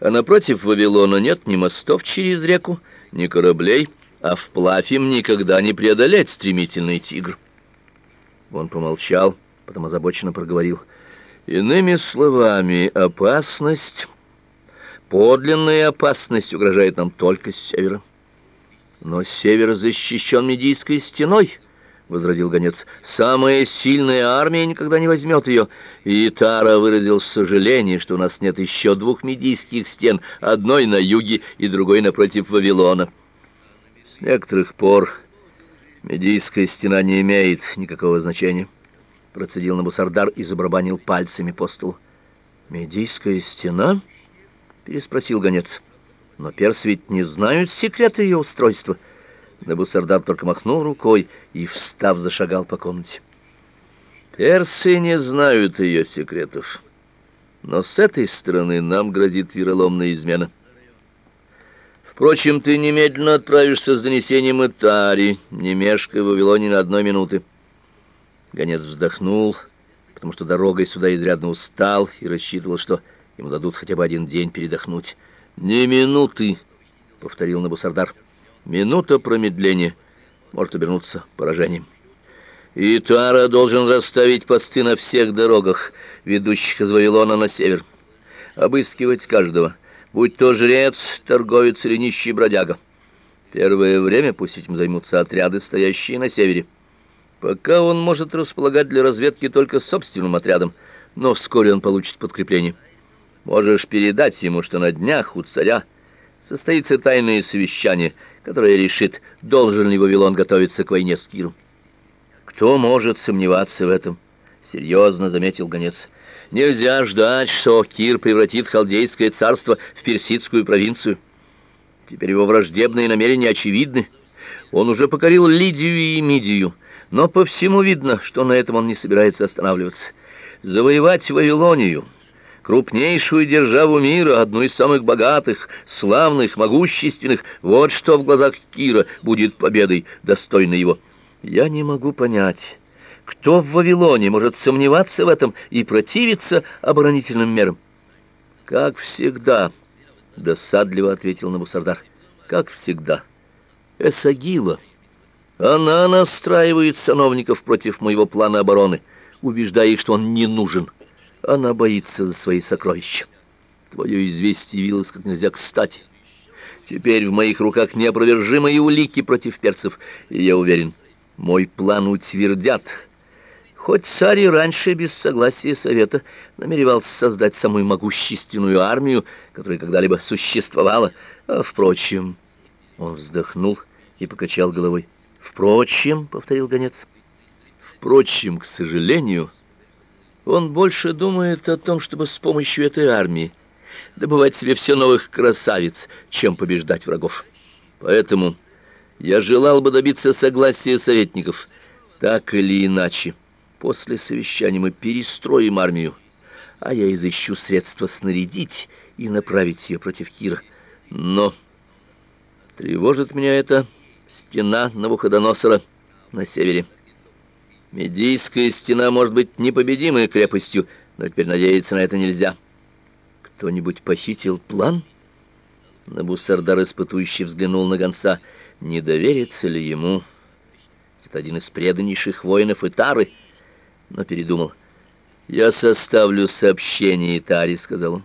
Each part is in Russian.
А напротив Вавилона нет ни мостов через реку, ни кораблей, а вплавь им никогда не преодолеть стремительный тигр. Он помолчал, потом озабоченно проговорил: "Иными словами, опасность, подлинная опасность угрожает нам только с севера. Но север защищен Медийской стеной" возразил гонец. Самая сильная армия никогда не возьмет ее. И Тара выразил сожаление, что у нас нет еще двух медийских стен, одной на юге и другой напротив Вавилона. С некоторых пор медийская стена не имеет никакого значения, процедил Набусардар и забарабанил пальцами по столу. Медийская стена? переспросил гонец. Но персы ведь не знают секрета ее устройства. Набусардар только махнул рукой и, встав, зашагал по комнате. Персы не знают ее секретов. Но с этой стороны нам грозит вероломная измена. Впрочем, ты немедленно отправишься с донесением Итари, не мешкая в Вавилоне на одной минуты. Гонец вздохнул, потому что дорогой сюда изрядно устал и рассчитывал, что ему дадут хотя бы один день передохнуть. «Не минуты», — повторил Набусардар. Минута промедления может обернуться поражением. И Тара должен расставить посты на всех дорогах, ведущих из Вавилона на север. Обыскивать каждого, будь то жрец, торговец или нищий бродяга. Первое время пусть этим займутся отряды, стоящие на севере. Пока он может располагать для разведки только собственным отрядом, но вскоре он получит подкрепление. Можешь передать ему, что на днях у царя состоится тайное совещание — которая решит, должен ли Вавилон готовиться к войне с Киром. Кто может сомневаться в этом? серьезно заметил гонец. Нельзя ждать, что Кир превратит халдейское царство в персидскую провинцию. Теперь его враждебные намерения очевидны. Он уже покорил Лидию и Мидию, но по всему видно, что на этом он не собирается останавливаться. Завоевать Вавилонию крупнейшую державу мира, одну из самых богатых, славных, могущественных. Вот что в глазах Кира будет победой, достойной его. Я не могу понять, кто в Вавилоне может сомневаться в этом и противиться оборонительным мерам. Как всегда, досадливо ответил Набусардар. Как всегда. Эсагила. Она настраивает сановников против моего плана обороны, убеждая их, что он не нужен. Она боится за свои сокровища. Твое известие явилось как нельзя кстати. Теперь в моих руках неопровержимые улики против перцев, и я уверен, мой план утвердят. Хоть царь и раньше без согласия совета намеревался создать самую могущественную армию, которая когда-либо существовала, а впрочем, он вздохнул и покачал головой. Впрочем, повторил гонец. Впрочем, к сожалению, он больше думает о том, чтобы с помощью этой армии добывать себе все новых красавиц, чем побеждать врагов. Поэтому я желал бы добиться согласия советников. Так или иначе, после совещания мы перестроим армию, а я изыщу средства снарядить и направить ее против Кира. Но тревожит меня эта стена Навуходоносора на севере. Медийская стена может быть непобедимой крепостью, но теперь надеяться на это нельзя. Кто-нибудь похитил план? Набусардар испытующе взглянул на гонца. Не доверится ли ему? Это один из преданнейших воинов Итары, но передумал. Я составлю сообщение Итаре, сказал он.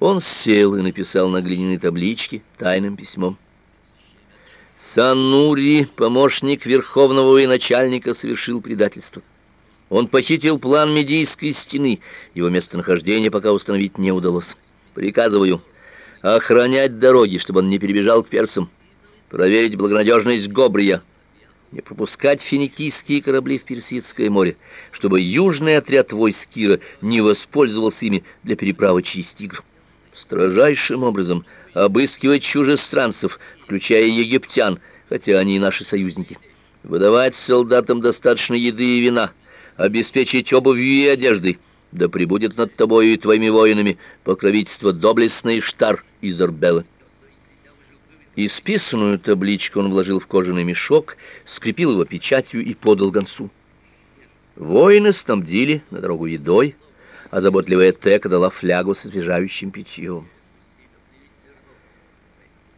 Он сел и написал на глиняной табличке тайным письмом. Санури, помощник верховного военачальника, совершил предательство. Он похитил план Медийской стены. Его местонахождение пока установить не удалось. Приказываю охранять дороги, чтобы он не перебежал к персам, проверить благонадежность Гобрия, не пропускать финикийские корабли в Персидское море, чтобы южный отряд войск Кира не воспользовался ими для переправы через Тигр. Строжайшим образом обыскивать чужестранцев, включая египтян, хотя они и наши союзники. Выдавать солдатам достаточно еды и вина, обеспечить обувью и одеждой. Да пребудет над тобою и твоими воинами покровительство доблестный Штар из Орбела. Исписанную табличку он вложил в кожаный мешок, скрепил его печатью и подал гонцу. Воины снабдили на дорогу едой, а заботливая Тека дала флягу с освежающим питьем.